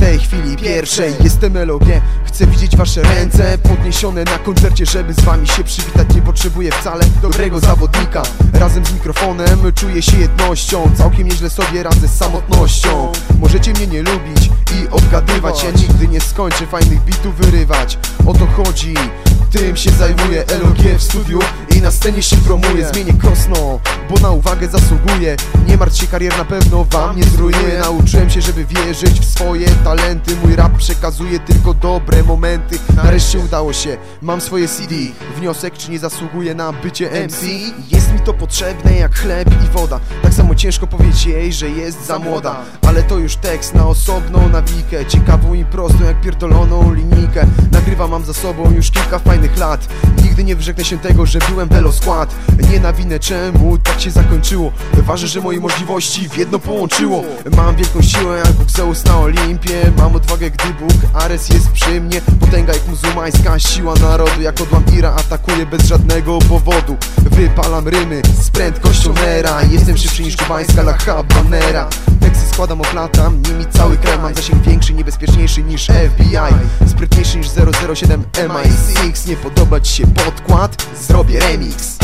tej chwili pierwszej. Jestem LOG, chcę widzieć wasze ręce Podniesione na koncercie, żeby z wami się przywitać. Nie potrzebuję wcale dobrego zawodnika. Razem z mikrofonem czuję się jednością. Całkiem nieźle sobie radzę z samotnością. Możecie mnie nie lubić i obgadywać. Ja nigdy nie skończę fajnych bitów wyrywać. O to chodzi tym się zajmuję LOG w studiu i na scenie się promuję Zmienię kosno, bo na uwagę zasługuję. Nie martw się, karier na pewno wam nie zrujnuje. Nauczyłem się, żeby wierzyć w swoje talenty. Mój rap przekazuje tylko dobre momenty. Nareszcie udało się, mam swoje CD Wniosek, czy nie zasługuję na bycie MC? Jest mi to potrzebne jak chleb i woda. Tak samo ciężko powiedzieć jej, że jest za młoda. Ale to już tekst na osobną nawikę. Ciekawą i prostą jak pierdoloną linijkę mam za sobą już kilka fajnych lat. Nigdy nie wyrzeknę się tego, że byłem Velo Skład Nie nawinę czemu tak się zakończyło. Ważne, że moje możliwości w jedno połączyło. Mam wielką siłę jak Bóg Zeus na Olimpie. Mam odwagę, gdy Bóg Ares jest przy mnie. Potęga jak muzułmańska siła narodu. Jak odłam Ira atakuje bez żadnego powodu. Wypalam rymy z prędkością Nera. Jestem szybszy niż kubańska La Habanera Teksty składam, oplatam, nimi cały kraj. Mam zasięg większy, niebezpieczniejszy niż FBI Sprytniejszy niż 007 MI6 Nie podoba ci się podkład? Zrobię remix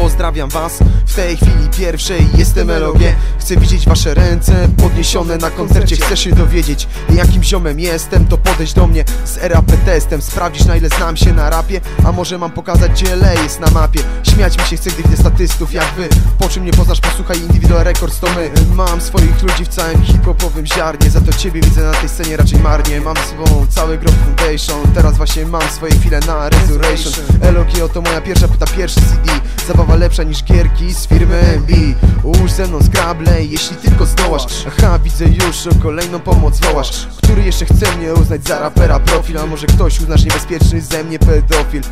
Pozdrawiam was. W tej chwili pierwszej Jestem LOG, chcę widzieć wasze ręce Podniesione na koncercie, chcesz się dowiedzieć Jakim ziomem jestem, to podejść do mnie Z RAP testem, sprawdzić na ile znam się na rapie. A może mam pokazać gdzie LA jest na mapie. Śmiać mi się chce, gdy widzę statystów jak wy. Po czym nie poznasz, posłuchaj Individual Records to my. Mam swoich ludzi w całym hip-hopowym ziarnie. Za to ciebie widzę na tej scenie raczej marnie. Mam z sobą cały Grove Foundation. Teraz właśnie mam swoje chwile na Resurrection. LOG oto moja pierwsza pyta pierwszy CD Zabawa lepsza niż gierki z firmy MB Ułóż ze mną Scrabble, jeśli tylko zdołasz. Aha, widzę już, o kolejną pomoc wołasz. Który jeszcze chce mnie uznać za rapera profil? A może ktoś uznasz niebezpieczny ze mnie pedofil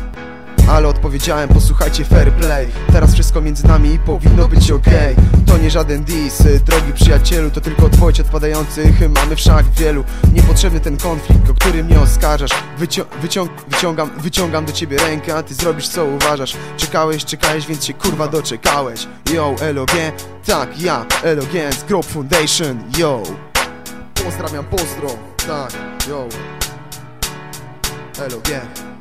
ale odpowiedziałem, posłuchajcie fair play. Teraz wszystko między nami powinno być okej. To nie żaden diss, drogi przyjacielu To tylko odpowiedź odpadających mamy wszak wielu. Niepotrzebny ten konflikt, o którym mnie oskarżasz. Wycią wyciąg wyciągam, wyciągam do ciebie rękę A ty zrobisz co uważasz. Czekałeś, czekałeś, więc się kurwa doczekałeś. Yo, LOG, tak ja, LOG z Grove Foundation, yo. Pozdrawiam, pozdro, tak, yo. LOG